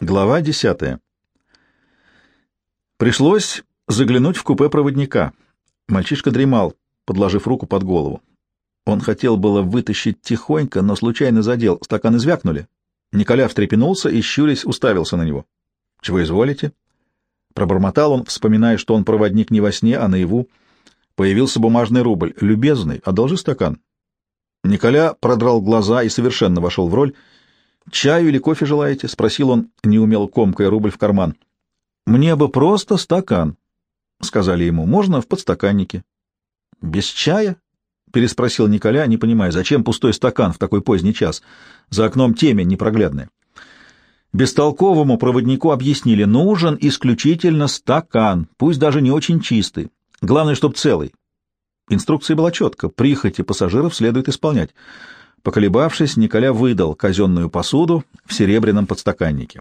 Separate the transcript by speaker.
Speaker 1: Глава десятая. Пришлось заглянуть в купе проводника. Мальчишка дремал, подложив руку под голову. Он хотел было вытащить тихонько, но случайно задел. Стаканы звякнули. Николя встрепенулся и, щурясь, уставился на него. — Чего изволите? Пробормотал он, вспоминая, что он проводник не во сне, а наяву. Появился бумажный рубль. «Любезный, одолжи стакан». Николя продрал глаза и совершенно вошел в роль — «Чаю или кофе желаете?» — спросил он, неумело комкая рубль в карман. «Мне бы просто стакан», — сказали ему. «Можно в подстаканнике». «Без чая?» — переспросил Николя, не понимая, зачем пустой стакан в такой поздний час. За окном темень непроглядная. Бестолковому проводнику объяснили, нужен исключительно стакан, пусть даже не очень чистый. Главное, чтобы целый. Инструкция была четко, прихоти пассажиров следует исполнять. Поколебавшись, Николя выдал казенную посуду в серебряном подстаканнике.